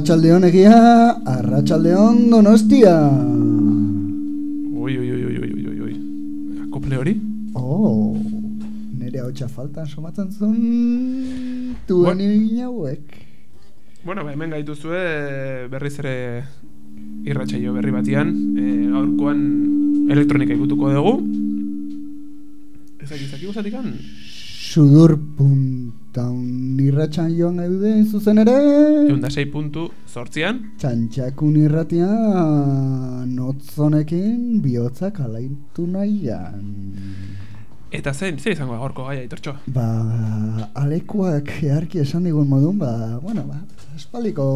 Arratxaldeon egia, arratxaldeon donostia. Ui, ui, ui, ui, ui, ui, ui. Akople hori? Oh, nire hau faltan somatzen zuen duen hauek. Bueno, ba, hemen gaituzue berriz ere irratsaio berri batian. E, gaurkoan elektronika ikutuko dugu. Ez dakit, zakik guzatikan? Puntaun irratxan joan gaude zuzen ere. Egun da 6 puntu zortzian. Txantxakun irratia notzonekin bihotzak alaitu nahian. Eta zein, zein izango gaurko gaia itortxo? Ba, alekuak earki esan digun modun, ba, bueno, ba, aspaldiko,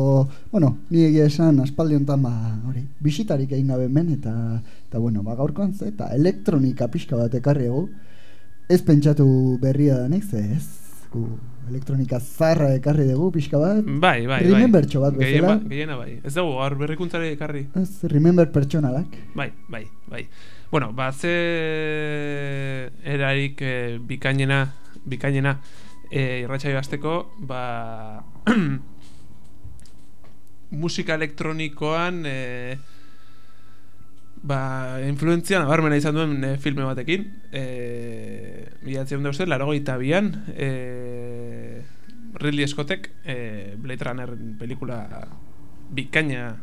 bueno, ni egia esan aspaldi honetan, ba, hori, bisitarik egin gabe hemen, eta, eta bueno, ba, gaurkoan ze, eta elektronika pixka bat ekarri egu, ez pentsatu berria da nik, ze, ez, gu, elektronika zarra ekarri dugu pixka bat, Bai, bai, bai. Remembertxo bat Gehien bezala. ba- Gehiena bai. Ez dugu, gaur berrikuntzari ekarri. ez, remember pertsonalak, Bai, bai, bai. Bueno, ba, ze erarik e, bikainena, bikainena e, irratsaio hasteko, ba, musika elektronikoan e, ba, influentzia nabarmena izan duen e, filme batekin. E, uste, laro bian, e, Ridley Scottek e, Blade Runner pelikula bikaina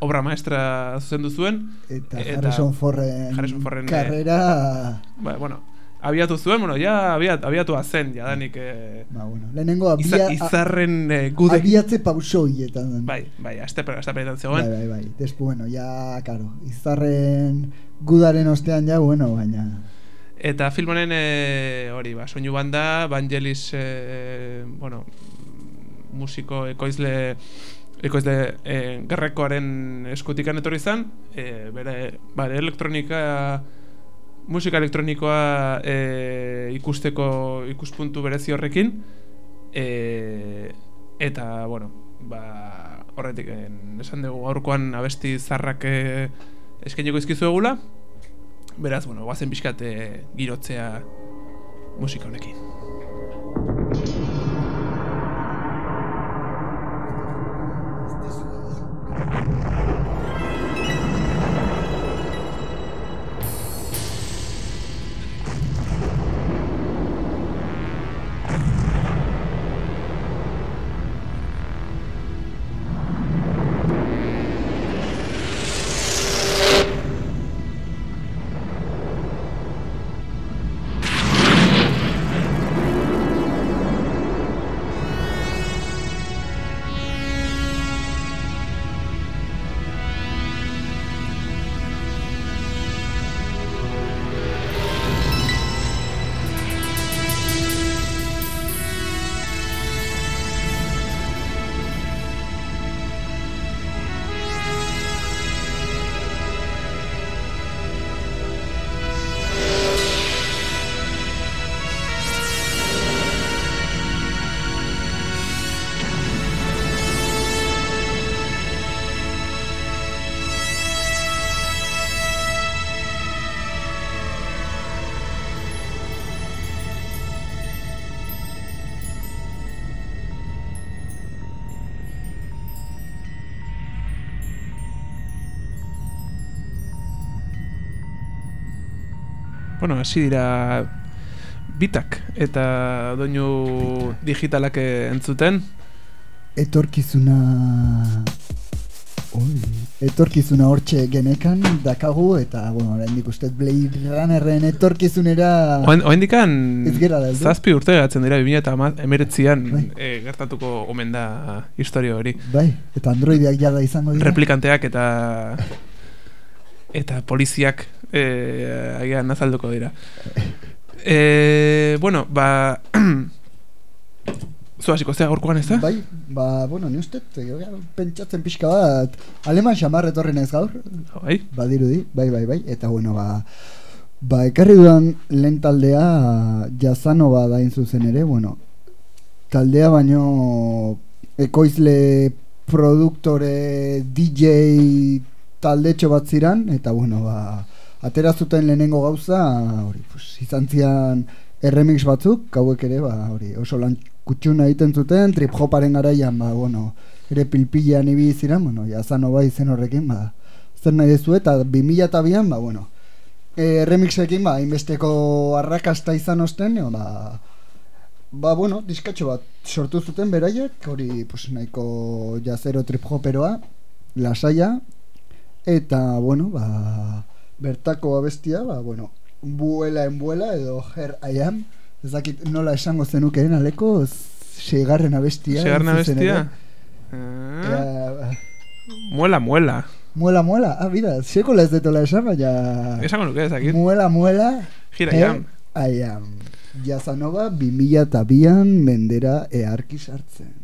obra maestra zuzendu zuen. eta, Eta Harrison Forren, Harrison Forren, eh, karrera, Ba, bueno, abiatu zuen, bueno, ja abiat, abiatua zen, jadanik eh, ba, bueno, lehenengo abia, izarren eh, gude. abiatze pausoietan. Bai, bai, astepen, astepenetan Bai, zegoen. bai, bai. Despu, bueno, ya, karo, izarren gudaren ostean ja, bueno, baina... Eta film honen eh, hori, ba, soinu banda, Vangelis, eh, bueno, musiko ekoizle ekoizle eh, gerrekoaren eskutikan etorri zen, eh, bere, bere elektronika musika elektronikoa eh, ikusteko ikuspuntu berezi horrekin eh, eta bueno ba, horretik eh, esan dugu gaurkoan abesti zarrak eh, eskaineko izkizu egula beraz, bueno, guazen pixkat eh, girotzea musika honekin Bueno, hasi dira bitak eta doinu digitalak eh, entzuten. Etorkizuna... Oi, etorkizuna hortxe genekan dakagu eta, bueno, oraindik uste Blade Runnerren etorkizunera... Heldu? zazpi urte gatzen dira 2019an Bai. e, gertatuko omen da historia hori. Bai, eta androideak jada izango dira. Replikanteak eta eta poliziak e, agian azalduko dira. E, bueno, ba Zu hasiko zea gorkoan ez da? Bai, ba, bueno, ni uste, ja, pentsatzen pixka bat, aleman xamar etorri naiz gaur, Bai. badirudi, bai, bai, bai, eta bueno, ba, Ba, ekarri dudan lehen taldea Jazanova da zuzen ere, bueno, taldea baino ekoizle produktore DJ taldetxo bat ziran, eta bueno, ba, atera zuten lehenengo gauza, hori, pues, izan zian erremix batzuk, hauek ere, ba, hori, oso lan kutsuna egiten zuten, trip hoparen garaian, ba, bueno, ere pilpilean ibi ziren, bueno, Jazanova izen horrekin, ba, zer nahi dezu, eta 2002an, ba, bueno, e, remixekin ba, inbesteko arrakasta izan osten, e, ba, ba, bueno, diskatxo bat sortu zuten beraiek, hori pues, nahiko jazero trip hoperoa, lasaia, eta, bueno, ba, bertako abestia, ba, bueno, buela en buela, edo her I am, ez dakit nola esango zenukeen aleko, seigarren abestia. Seigarren abestia? Ah. Muela, muela. Muela, muela. Ah, mira, sekola ez detola esan, baina... Esango nuke ezakit. Muela, muela. Gira, eh, jam. Aiam. Jazanova, bimila tabian mendera earki sartzen.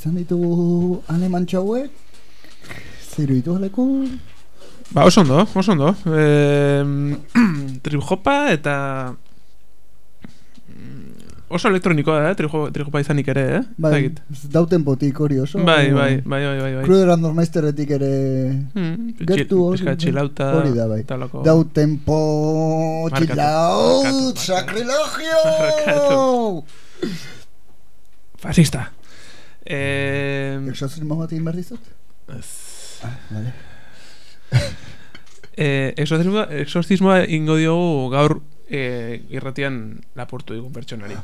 Izan ditugu alemantxo hauek, zeru ditu aleko, Ba, oso ondo, oso ondo. Eh, trip hopa eta mm, oso elektronikoa da, eh? trip, hopa izanik ere, eh? bai, dauten potik hori oso. bai, bai, bai, bai, bai, bai. Cruder Randomeisteretik ere Hmm, gertu chill- pizka chillauta, hori da bai. talako. Dauten po markatu. sakrilogio! Fascista. Eh, Exorcismo bat egin behar dizut? ez. Ah, vale. Eh, exorcismoa, exorcismoa ingo diogu gaur eh, irratian lapurtu digun pertsonari.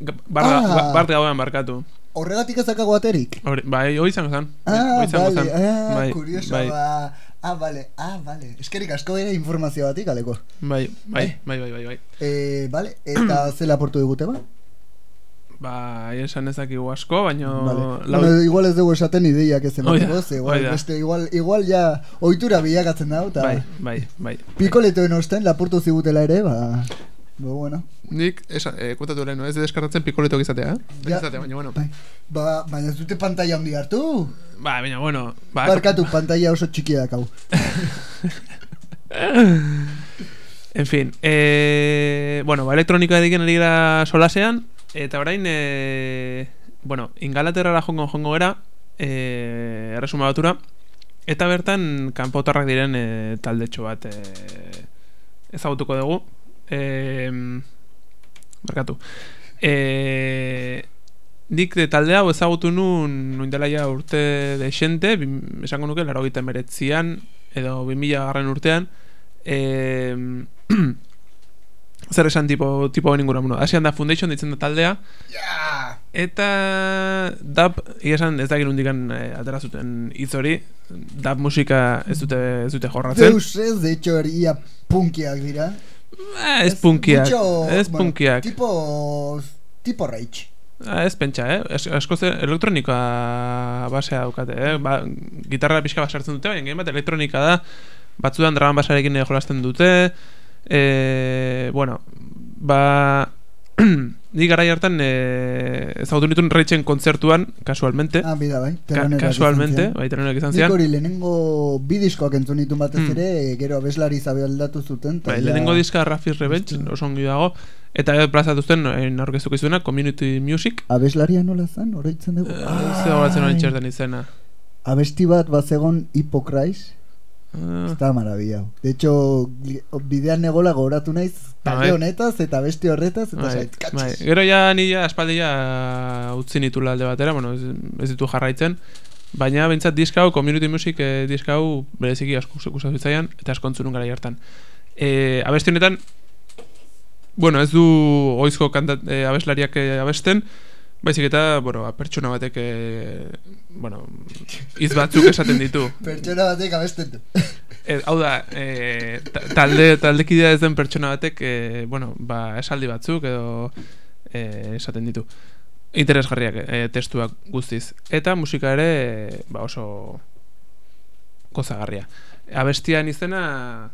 Ga- Barda, Ah. ba- gauean barkatu. Horregatik ezakago aterik? Hori, bai, hoi izango zen. Ah, Hoi izango vale, zen. ah, bai, kurioso, bai, ba... Ah, vale, ah, vale. Eskerik asko ere informazio batik, aleko. bai, bai, Eh? bai, bai, bai, bai. Eh, vale, eta zela portu digute ba? Ba, esan ezakigu asko, baina... Vale. lau- Bueno, igual ez dugu esaten ideiak ez Hoi emateko, da, ze igual, da. beste, igual, igual ja ohitura bilakatzen da, eta Bai, bai, bai. pikoletoen osten lapurtu zigutela ere, ba... Ba, bueno. Nik, esa, eh, kontatu lehen, no? ez deskartatzen pikoletok izatea, eh? Ja. Izatea, baina, bueno. Bai. Ba, baina ez dute pantalla handi hartu. Ba, baina, bueno. Ba, Barkatu, pantalla oso txikia dakau. En fin, eh, bueno, ba, elektronika ediken ari gara solasean, eta orain, eh, bueno, ingalaterrara jongo jongo gara, eh, erresuma batura, eta bertan kanpotarrak diren eh, taldetxo bat eh, ezagutuko dugu. Eh, barkatu. Eh, nik de talde hau ezagutu nun nuindela ja urte de xente, esango nuke, laro gita meretzian, edo 2000 garren urtean, e, zer esan tipo, tipo honen ingura, bueno, Asian da Foundation ditzen da taldea, eta dab, egia esan ez dakit nundikan e, atera zuten hitz hori, dab musika ez dute, ez dute jorratzen. Deus ez, de hecho, ia punkiak dira. Eh, ez punkiak, mucho, ez bueno, punkiak. Tipo, tipo rage. Ah, ez pentsa, eh? Es, askoz elektronikoa basea daukate, eh? Ba, gitarra pixka bat sartzen dute, baina gehien bat elektronika da. Batzudan draman basarekin eh, jolasten dute. E, bueno, ba... Ni garai hartan e, ezagutu nituen Reitzen kontzertuan, kasualmente. Ah, bida, bai. Ka telonerak kasualmente, bai, telonerak izan Nik zian. hori lehenengo bi diskoak entzun ditun batez Mm. ere, gero abeslari zabe aldatu zuten. Bai, ja- lehenengo diska Rafi's Revenge, oso ongi dago. Eta e, plazatuzten en aurkeztuko izuena, Community Music. Abeslaria nola zen, oroitzen dugu. Ez da horatzen hori txertan izena. Abesti bat bazegon Hipokrais, Ah, Está maravillado. De hecho, bidean negola gogoratu naiz Bai. talde honetaz eta beste horretaz eta Bai, zait, bai. Gero ja ni ja aspaldi ja utzi nitula alde batera, bueno, ez, ez ditu jarraitzen. Baina behintzat diska hau, community music eh, diska hau bereziki asko gustatu zitzaidan eta asko entzun gara hartan. Eh, abesti honetan bueno, ez du oizko kantat, eh, abeslariak eh, abesten, baizik eta, bueno, ba, pertsona batek eh, bueno, hitz batzuk esaten ditu. Pertsona batek abesten du. E, hau da, e, ta- talde, taldekidea ez den pertsona batek, e, bueno, ba, esaldi batzuk edo e, esaten ditu. Interesgarriak e, testuak guztiz. Eta musika ere e, ba, oso gozagarria. Abestian izena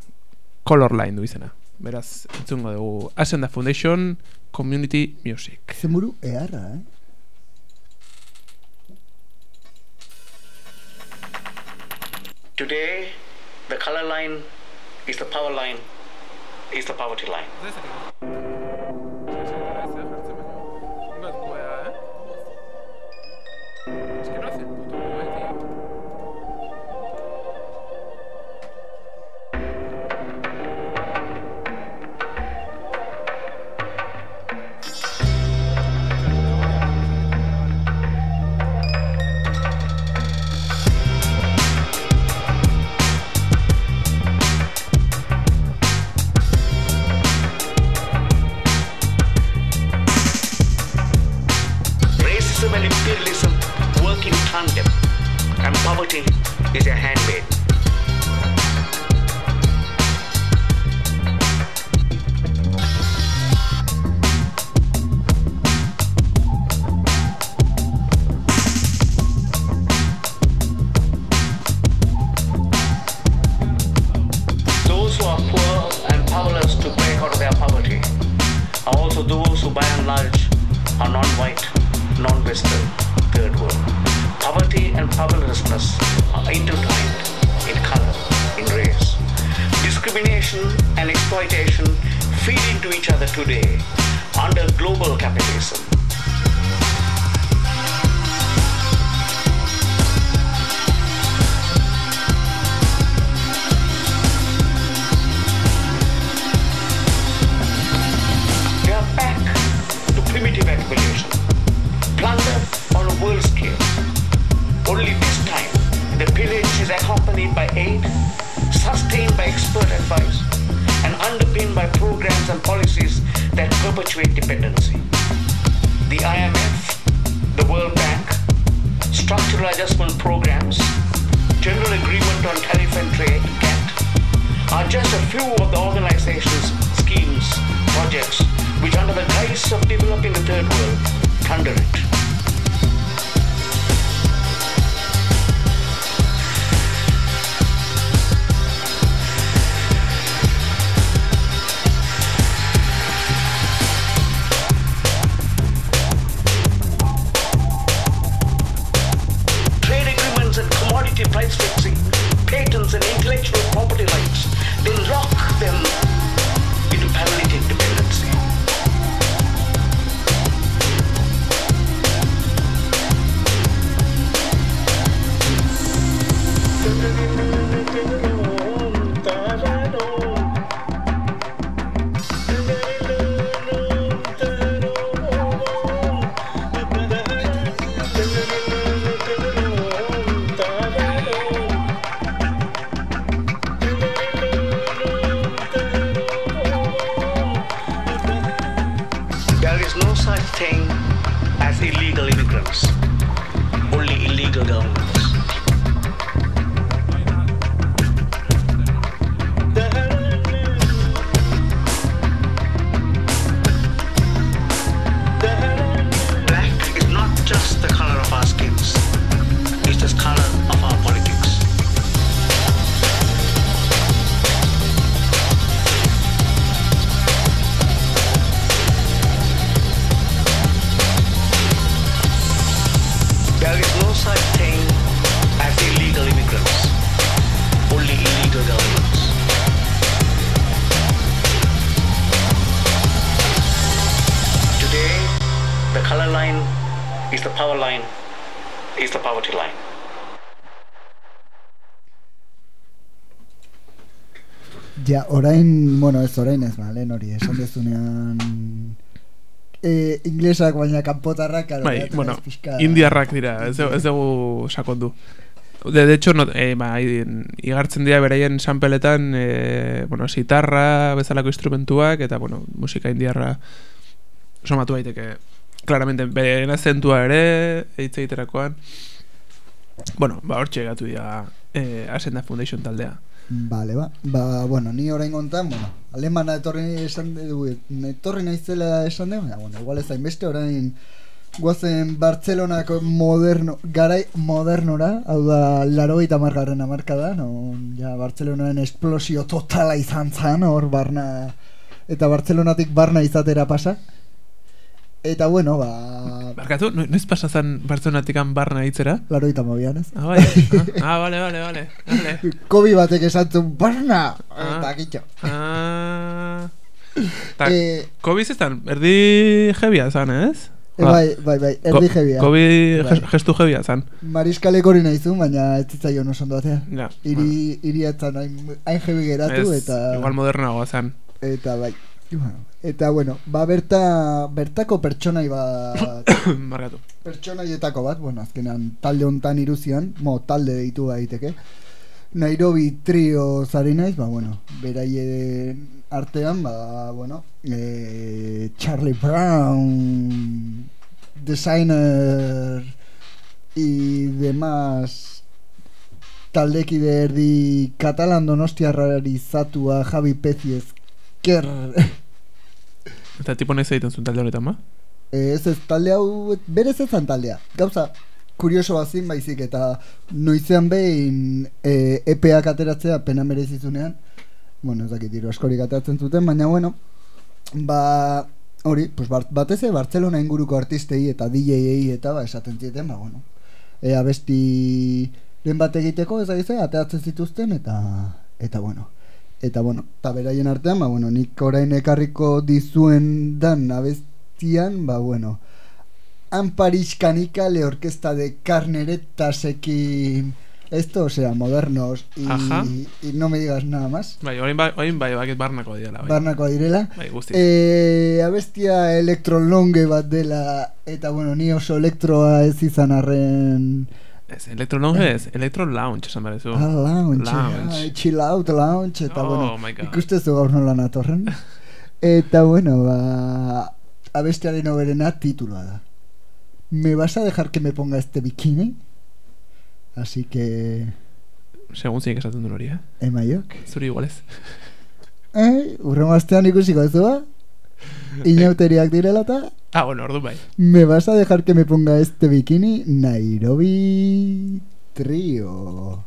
Colorline du izena. Beraz, entzungo dugu Ascenda Foundation Community Music. Zemuru eharra, eh? Today, the color line is the power line, is the poverty line. Orain, bueno, ez orain ez, ba, lehen hori, esan dezunean... E, inglesak baina kanpotarrak, claro, Bai, bueno, pixka- indiarrak dira, ez, ez dugu sakondu. De, de hecho, no, eh, ba, igartzen dira beraien sanpeletan, eh, bueno, sitarra bezalako instrumentuak, eta, bueno, musika indiarra somatu daiteke claramente bere azentua ere, hitz egiterakoan. Bueno, ba, hortxe gatu dira eh, Asenda Foundation taldea. Vale, ba. Ba, bueno, ni orain kontan, bueno, alemana etorri esan dugu, etorri naizela esan dugu, bueno, igual ez hainbeste orain guazen Bartzelonako moderno, garai modernora, hau da, laro eta margarren amarka da, no, ja, Bartzelonaren esplosio totala izan zan, hor barna, eta Bartzelonatik barna izatera pasa. Eta bueno, ba, Barkatu, no- noiz pasa zen Bartzelonatikan barna hitzera? laro eta mobian, ez? Ah, bai. ah, vale, vale, vale. vale. Kobi batek esan zuen, barna! Ah. Eta kitxo. Ah. Ta, Eh, Kobe zestan, erdi jebia zan, ez? E, bai, bai, bai, erdi jebia. Kobe Bai. gestu jebia zan. Mariskalek hori nahizun, baina ez zitzaion oso ondo atea. Ja, Iri, iri etzan hain, hain jebi geratu, ez, eta... Igual modernagoa zan. Eta bai. Eta bueno, ba berta, bertako pertsonai bat, Margatu. pertsonaietako bat, bueno, azkenean talde hontan iruzian, mo, talde deitu daiteke. Nairobi trio zari naiz, ba, bueno, beraien artean, ba, bueno, e, Charlie Brown, designer y demás taldekide erdi katalan donostiarrari zatua Javi Peziez ker Eta tipo nahiz egiten zuen talde honetan, ba? ez ez talde hau berez ezan taldea gauza kurioso bazin baizik eta noizean behin e, EPEak ateratzea pena merezizunean bueno ez dakit hiru askorik ateratzen zuten baina bueno ba hori pues batez Bartzelona inguruko artistei eta DJei eta ba esaten zieten ba bueno e, abesti den bat egiteko ez dakize ateratzen zituzten eta eta bueno eta bueno eta beraien artean ba bueno nik orain ekarriko dizuen dan abestian ba bueno Han Paris Canicale orquesta de carneretasekin esto o sea modernos y, Ajá. y no me digas nada más Bai, orain bai, orain bai, bakit barnako dira, bai. barnako direla Bai, guzti. Eh, abestia elektrolonge bat dela eta bueno, ni oso elektroa ez izan arren Ez, Electro Lounge ez, Electro Lounge esan behar zu. ah, lounge, Lounge. ah, chill out lounge eta Oh, bueno, my God. ikustezu gaur nola natorren eta bueno, ba abestiaren oberena tituloa da ¿Me vas a dejar que me ponga este bikini? Así que... Segun zinek esaten duen hori, eh? Emaiok? Zuri igual ez. Eh, urrengo astean ikusiko ez ba? Inauteriak direla eta... Ah, bueno, ordu bai. ¿Me vas a dejar que me ponga este bikini? Nairobi Trio.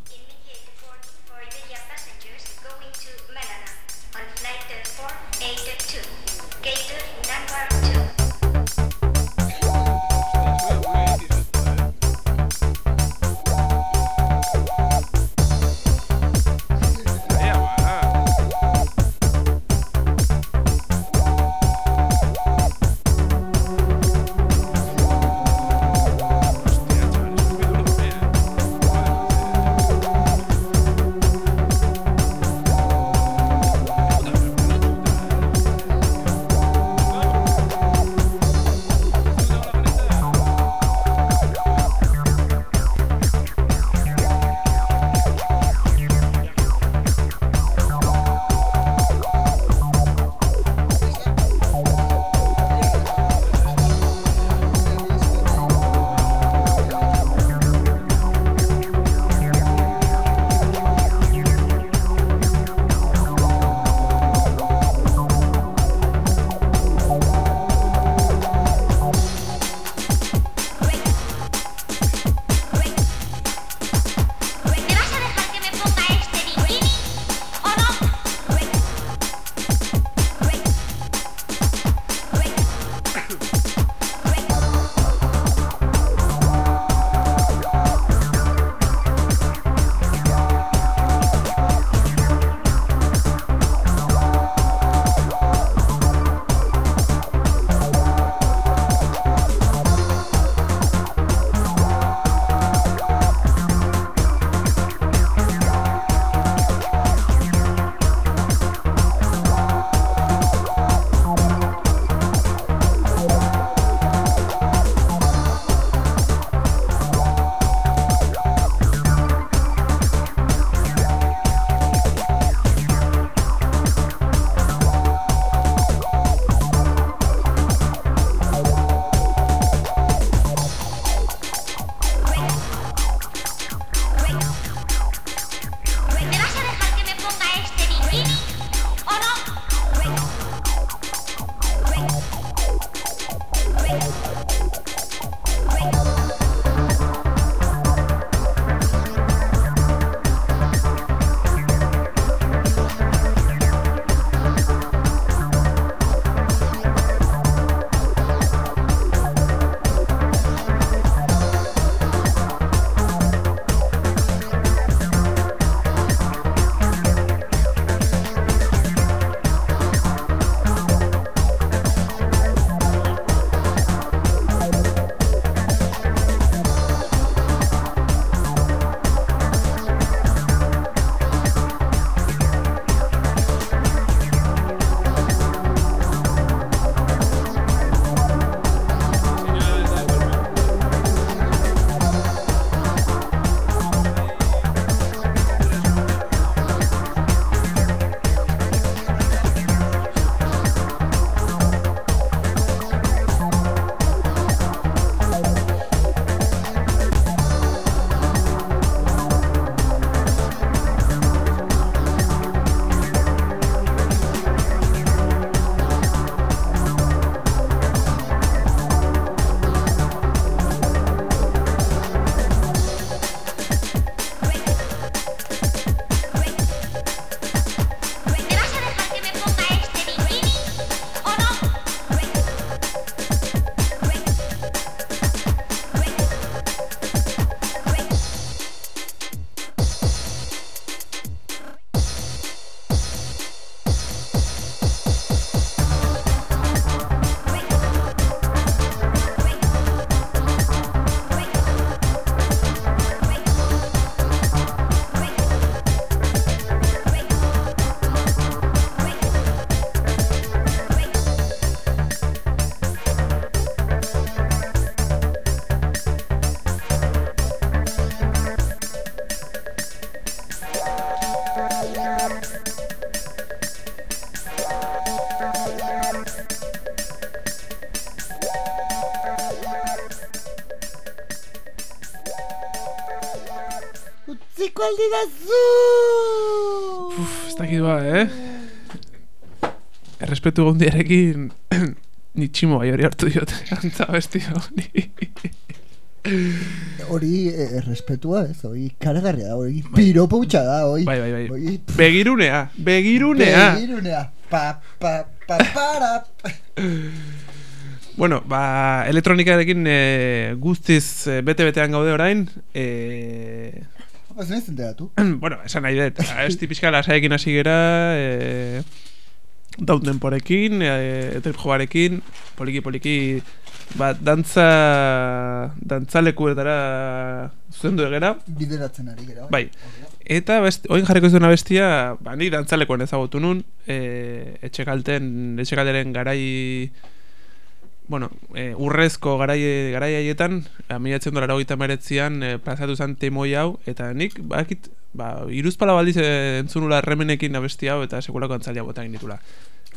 Aldidazu! Uf, ez dakit ba, eh? Errespetu gondiarekin ni tximo bai hori hartu diot antza besti hori. Hori eh, errespetua ez, hori karagarria da, hori piropo hutsa da, hori. Bai, bai, bai. Begirunea, begirunea. Begirunea. Pa, pa, pa, para. Bueno, ba, elektronikarekin e, guztiz e, bete-betean gaude orain. E, Zen ez enteratu? bueno, esan nahi dut. Esti pixka lasaekin hasi gera, e, downtemporekin, e, trip joarekin, poliki-poliki, ba, dantza, dantzalekuetara zuzendu egera. Bideratzen ari gera. Bai. Eta best, oin jarriko zuen bestia, ba, ni dantzalekoen ezagutu nun, e, etxekalten, etxekalteren garai, bueno, e, urrezko garai, garai haietan, amiatzen dolara hogeita meretzian, e, plazatu zen temoi hau, eta nik, bakit, ba, iruzpala baldiz e, entzunula remenekin abesti hau, eta sekulako antzalia bota egin ditula.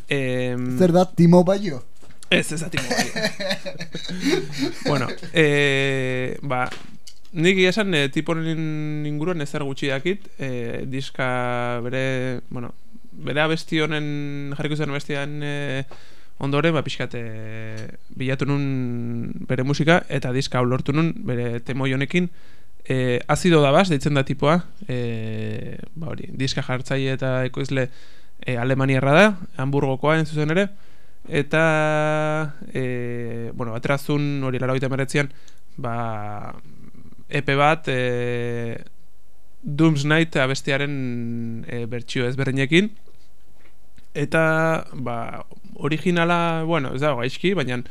E, Zer da, Timo Baio? Ez, ez da timo bueno, e, ba, nik esan e, tiponen inguruan ezer gutxi dakit, e, diska bere, bueno, bere abesti honen, jarriko zen abestian e, ondoren, ba, pixkat e, bilatu nun bere musika, eta diska hau lortu nun bere temoi honekin, e, azido da bas, deitzen da tipoa, e, ba hori, diska jartzaile eta ekoizle e, alemaniarra da, hamburgokoa en zuzen ere, eta e, bueno, aterazun hori laro gita meretzian ba, EP bat e, Dooms Night abestiaren e, bertsio ezberdinekin eta ba, originala, bueno, ez dago gaizki, baina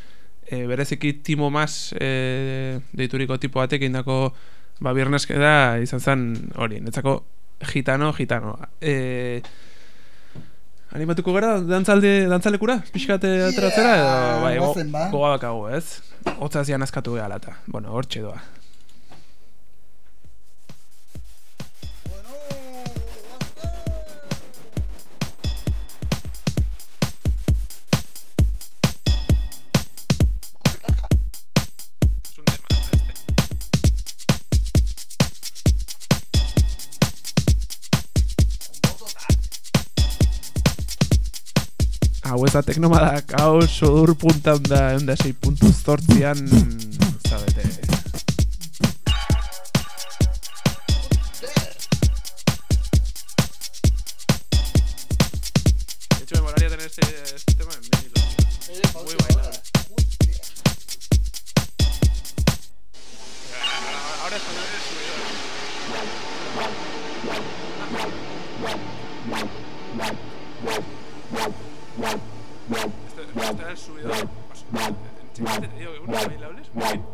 e, bereziki Timo Mas e, deituriko tipo batek indako ba, da izan zen hori, netzako gitano, gitano. E, Animatuko gara dantzalde dantzalekura, pixkate ateratzera edo bai, go, ba. goga bakago, ez? Hotza zian askatu gehala eta, bueno, hortxe doa. Hau ez da teknomadak, hau sodur. De hecho, me molaría tener este, este tema en. Muy. Ahora es cuando. Esto, esto era el subidor. Pues, simplemente te digo que unos bailables. Muy bien.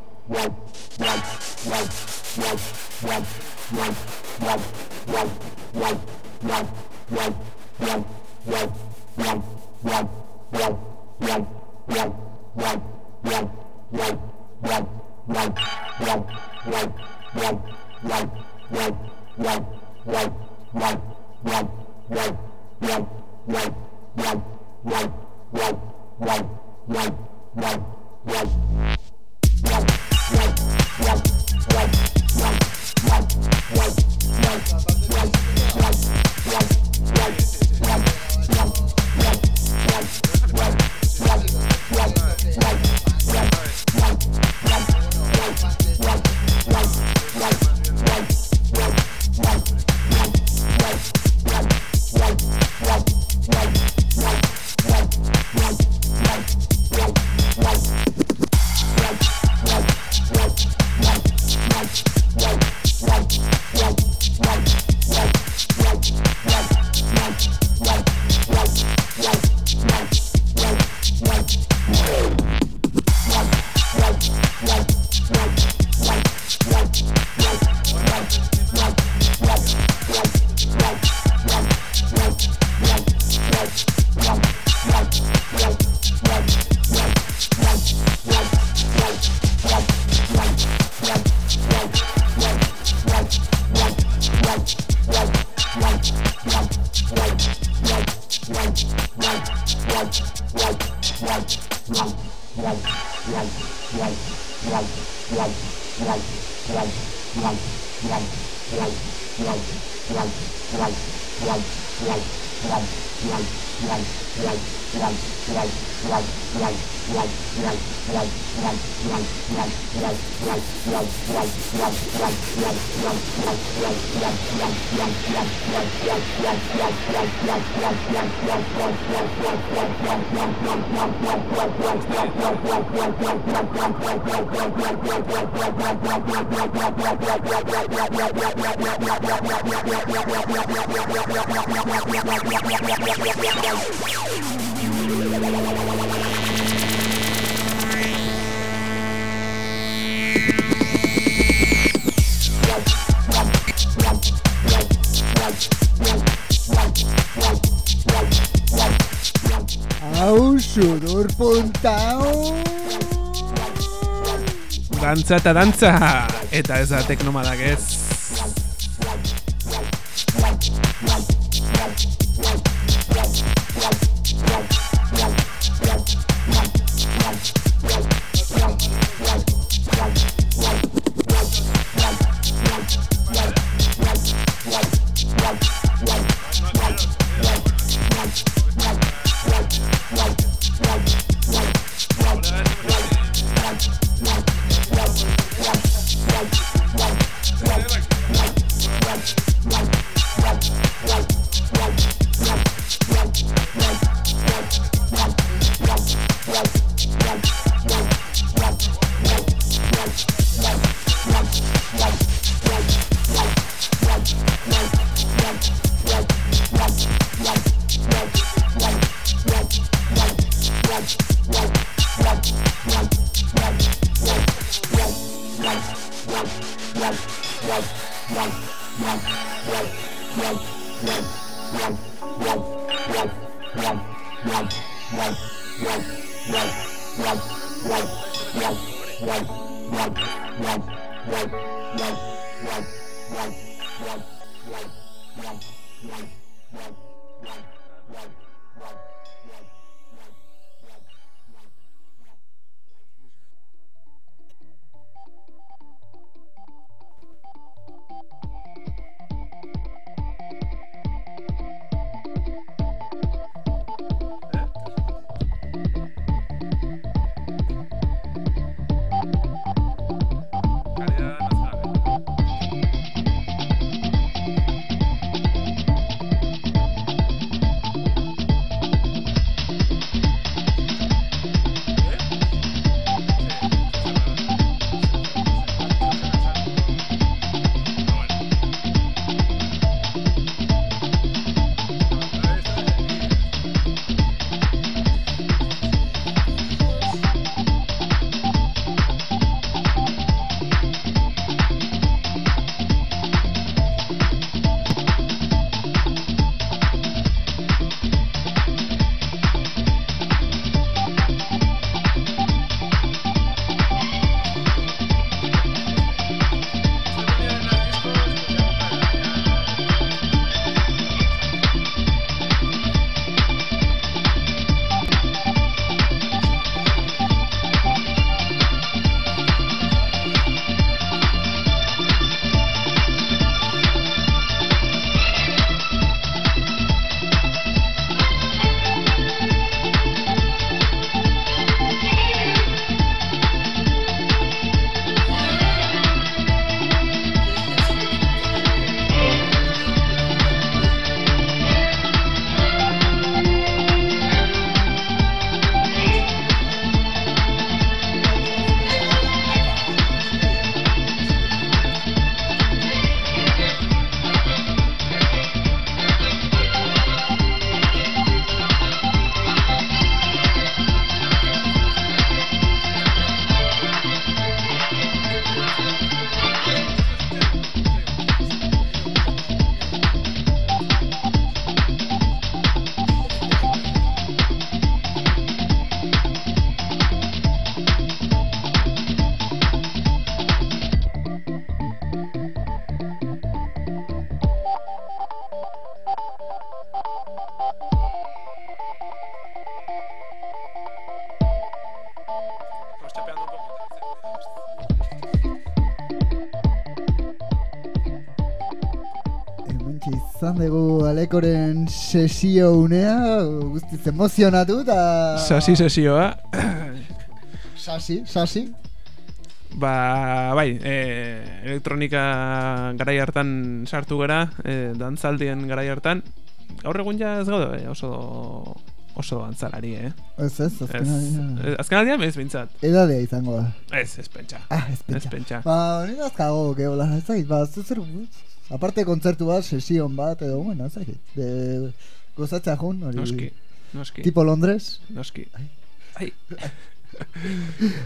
Wow. Right. Puntao! Dantza eta dantza! Eta ez da teknomadak ez. Izan dugu Alekoren sesio unea, guztiz emozionatu eta... Sasi sesioa. Sasi, sasi. Ba, bai, e, elektronika garai hartan sartu gara, e, dantzaldien garai hartan. Gaur egun ja ez gaude, eh, oso oso dantzalari, eh? Ez ez, azken aldian. eh, azken ez bintzat. Edadea izango da. Ez, ez pentsa. Ah, ez Ez pentsa. pentsa. Ba, hori dazkago, gehola, ez dakit, ba, zuzer, aparte kontzertu bat, sesion bat, edo, bueno, ez dakit, de, gozatzea jun, hori, Noski, noski, tipo Londres, noski. Ai.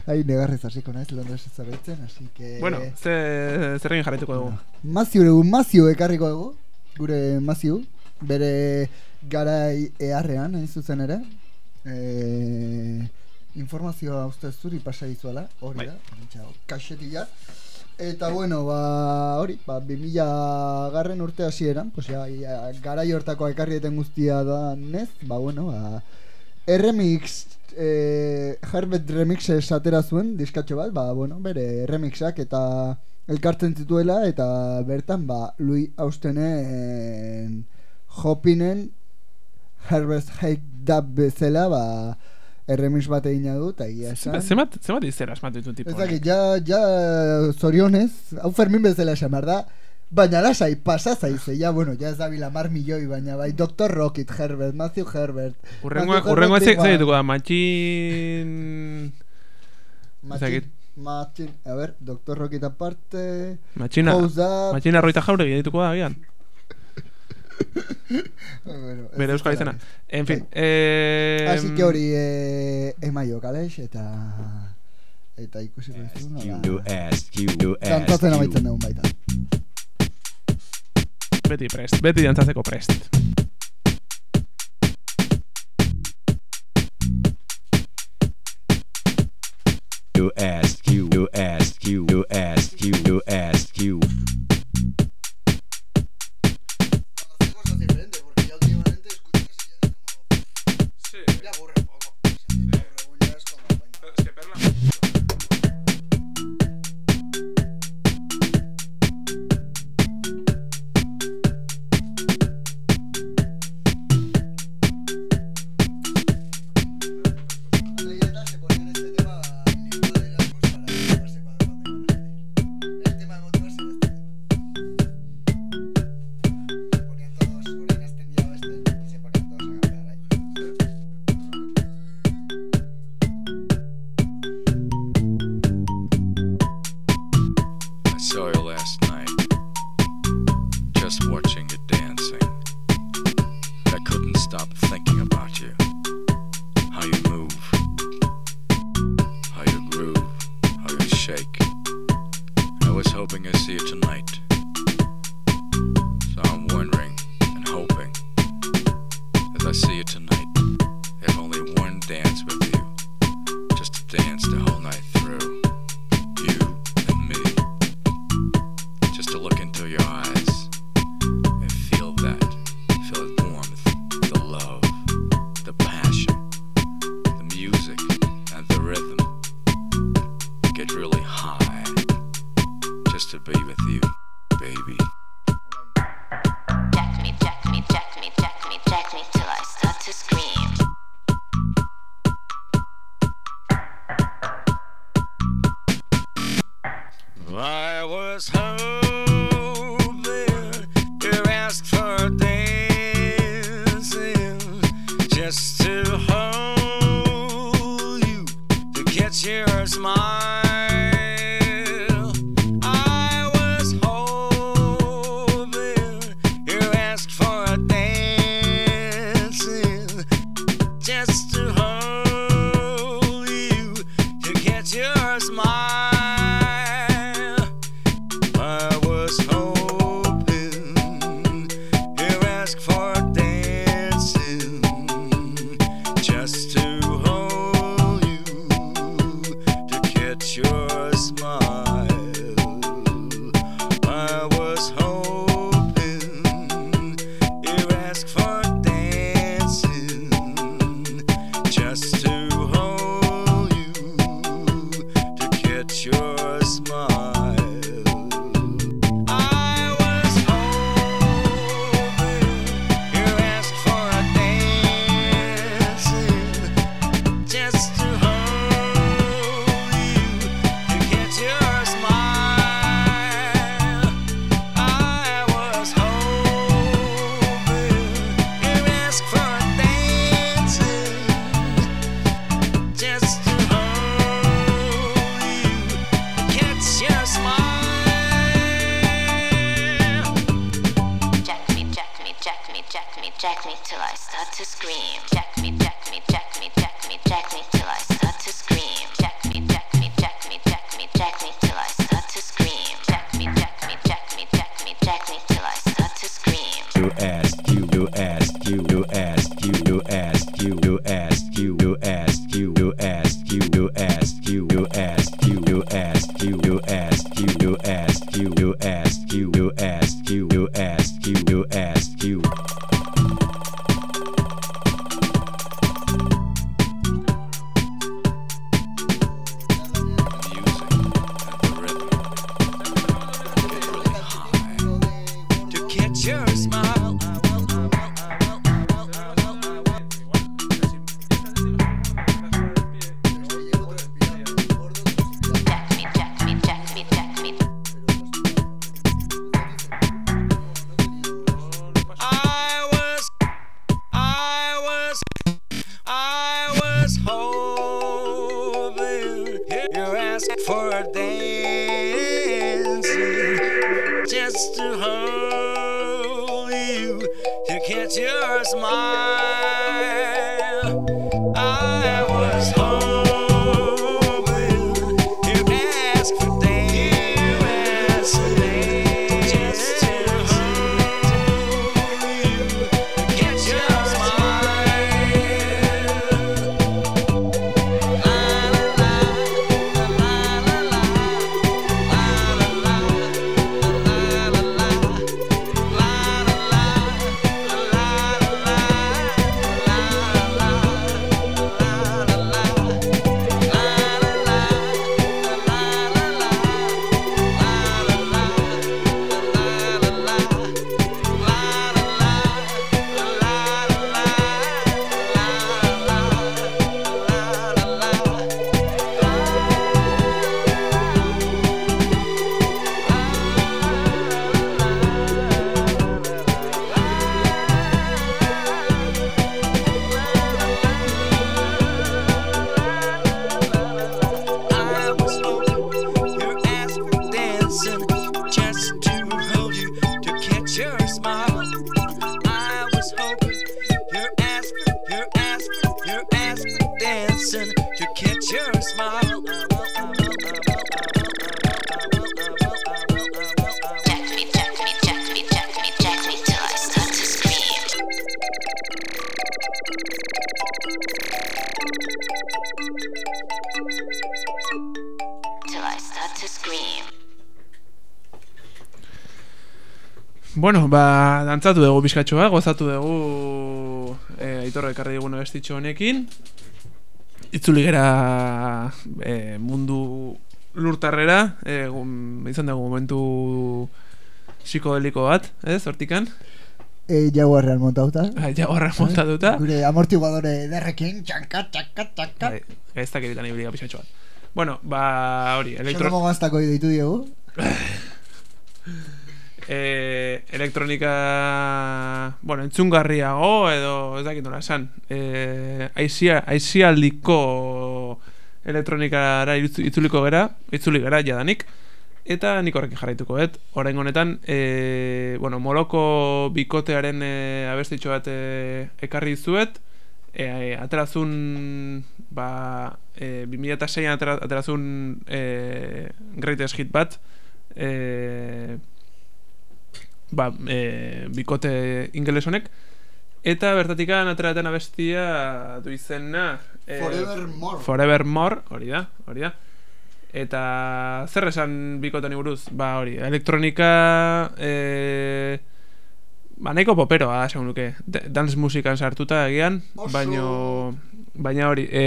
Ai, negarrez hasiko naiz Londres zabetzen, así que... bueno, ze, zer egin jarraituko dugu. Maziu dugu, Maziu ekarriko dugu, gure Maziu, bere garai eharrean, hain zuzen ere. E, informazioa uste zuri pasa dizuela, hori Bai. da, txau, kaxetila. Eta bueno, ba, hori, ba, 2000 garren urte hasieran, pues ya, ya garai hortako ekarri eten guztia da nez, ba bueno, ba, Remix eh, Herbert Remixes atera zuen diskatxo bat, ba, bueno, bere remixak eta elkartzen zituela eta bertan ba Louis Austenen Hopinen Herbert Hake Dub bezala ba remix bat egina du eta egia esan Zemat, zemat izera asmatu ditu tipo. Ez dakit, ja, ja zorionez, hau Fermin bezala esan da, baina lasai, pasa zaize, ja, bueno, ja ez da bila mar milioi, baina bai, Dr. Rocket, Herbert, Matthew Herbert. Urrengoa, ze dituko da, matxin... Dakit. Martin, a ver, Dr. Rocket aparte, Matxina, matxina roita jaure dituko da, agian. bueno, ez Bere euskal izena. En fin, eh... Así que hori, eh, emaio kalex, eta... Eta ikusi duzu, You nola... Kantatzen amaitzen dugun baita. Beti prest, beti dantzatzeko prest. here's mine. Bueno, ba, dantzatu dugu bizkatxoa, gozatu dugu e, aitorra ekarri digun abestitxo honekin. Itzuli gera e, mundu lurtarrera, e, izan dugu momentu psikodeliko bat, ez, hortikan? E, jaguarrean montauta. Ah, Ja horra montatuta. Gure amortiguadore derrekin, txanka, txanka, txanka. Bai, ez dakiritan ibili bizkatxo bat. Bueno, ba, hori, elektro... Elektro... gaztako ditu diegu. e, elektronika bueno, entzungarriago edo ez dakit nola esan. E, aizia, aizialdiko elektronikara itzu- itzuliko gera itzuli gara jadanik. Eta nik horrekin jarraituko dut. Orain honetan e, bueno, moloko bikotearen e, abestitxo bat e, ekarri zuet e, aterazun ba, e, 2006an atera, aterazun e, greatest hit bat. E, ba, e, bikote ingeles honek. Eta bertatikan ateraten abestia du izena e, Forevermore. Forevermore, hori da, hori da. Eta zer esan bikoten buruz? Ba hori, elektronika e, ba nahiko poperoa esan nuke. D- dance musikan sartuta egian baino baina hori e,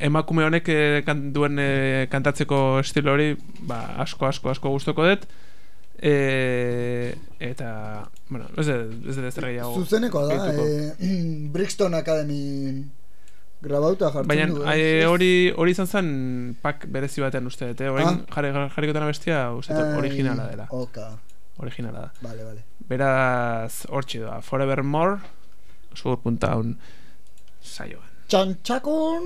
emakume honek e, kan, duen e, kantatzeko estilo hori ba, asko asko asko gustoko dut e, eta bueno, ez dut ez dut ezer gehiago Zuzeneko da, e, Brixton Academy grabauta jartzen Baina du. eh, hori hori izan zen pak berezi batean uste dut, eh? Orain Ah. jarri, jarrikotan abestia uste dut originala dela. Oka, Originala da. vale, vale. Beraz, hortxe doa, Forevermore, sur.un saioan. Txantxakon!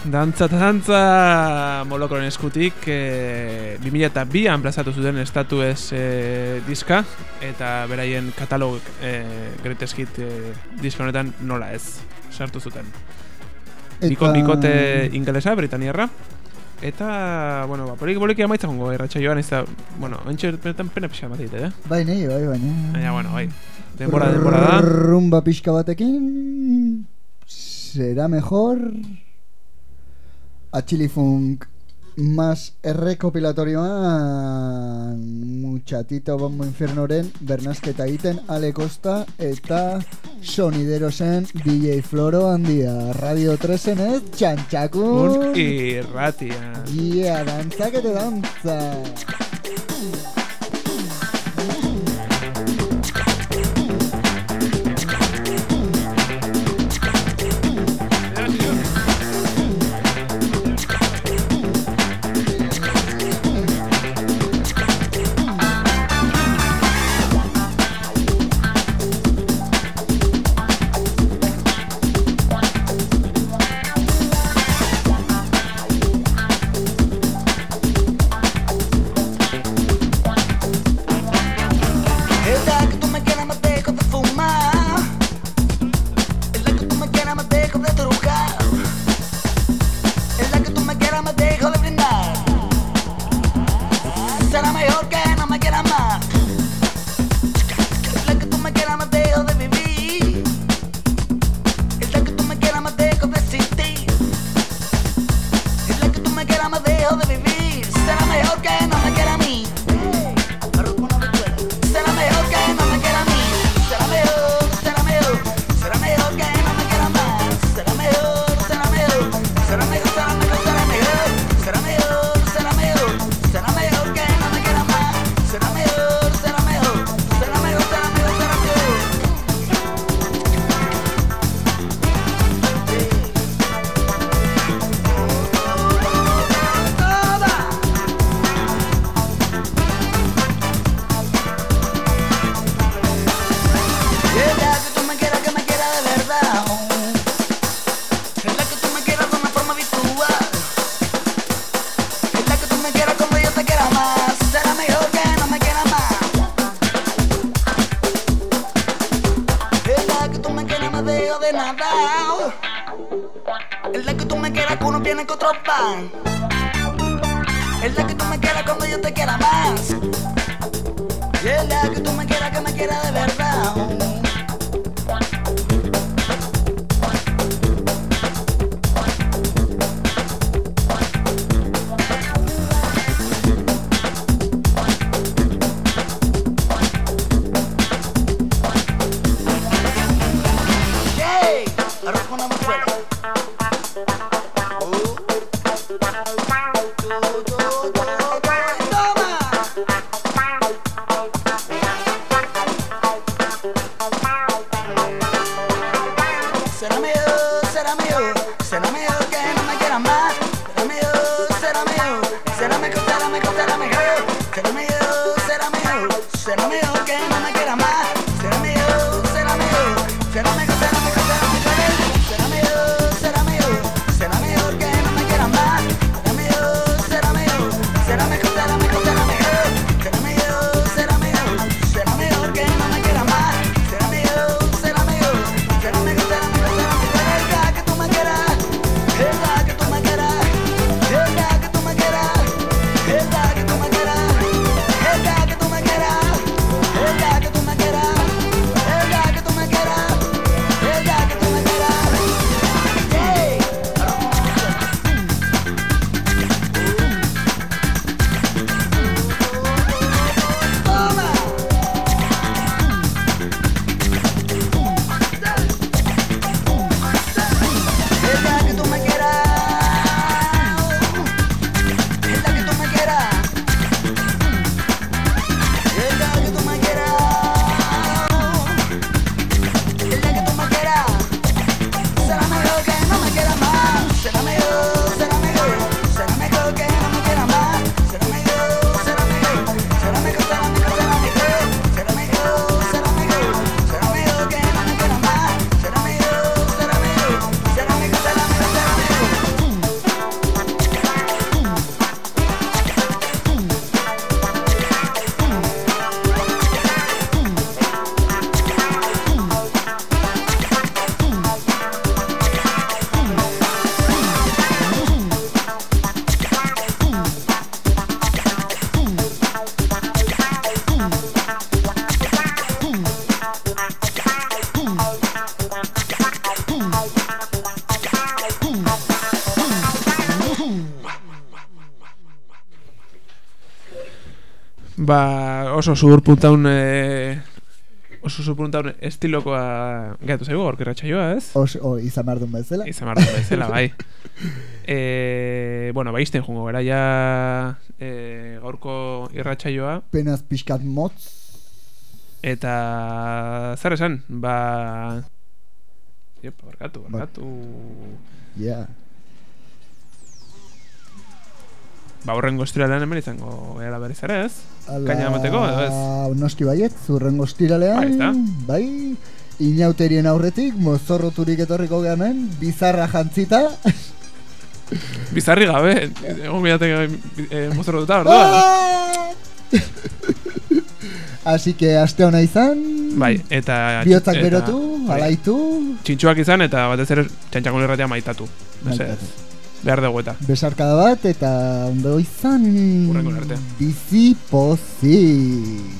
Dantza eta dantza molokoren eskutik eh, e, 2002an plazatu zuten estatu ez eh, e, diska eta beraien katalog eh, e, greteskit e, diska honetan nola ez sartu zuten. Eta... Biko, bikote ingelesa, britaniarra eta, bueno, ba, poliki poliki amaitza gongo erratxa joan ez da, bueno, ontsi bertan pena pixka bat egite, eh? Bai, nahi, bai, bai, Baina, bueno, bai, denbora, denbora da. Rumba pixka batekin, será mejor... Atxilifunk Mas errekopilatorioan Muchatito Bombo Infernoren Bernasketa egiten Ale Costa Eta Soniderosen DJ Floro handia Radio 3en ez Txantxakun. Irratia Ia yeah, dantzak eta dantzak Ia oso zur puntaun e, oso zur puntaun estilokoa gehatu zaigu gaurko irratsaioa, ez? Os, o, izan behar duen bezala. Izan behar duen bezala, bai. E, bueno, ba, izten jungo gara ja e, gaurko irratsaioa Penaz pixkat motz. eta zer esan? Ba... Jep, barkatu, Ba- barkatu... Ja. Ba, horrengo estiralean hemen izango gara berriz ere, ez? Ala, Kaina emateko, edo ez? Noski baiet, zurrengo estiralean. Bai? Bai, inauterien aurretik, mozorroturik etorriko gehamen, bizarra jantzita. Bizarri gabe, egon bidatek e, mozorrotuta, orduan. Ah! Así que aste hona izan. Bai, eta... Biotzak berotu, bai. alaitu. Txintxuak izan eta batez ere txantxakun irratia maitatu. Maitatu. Behar dugu eta. Besarkada bat eta ondo izan. Hurrengo arte. Bizi pozik.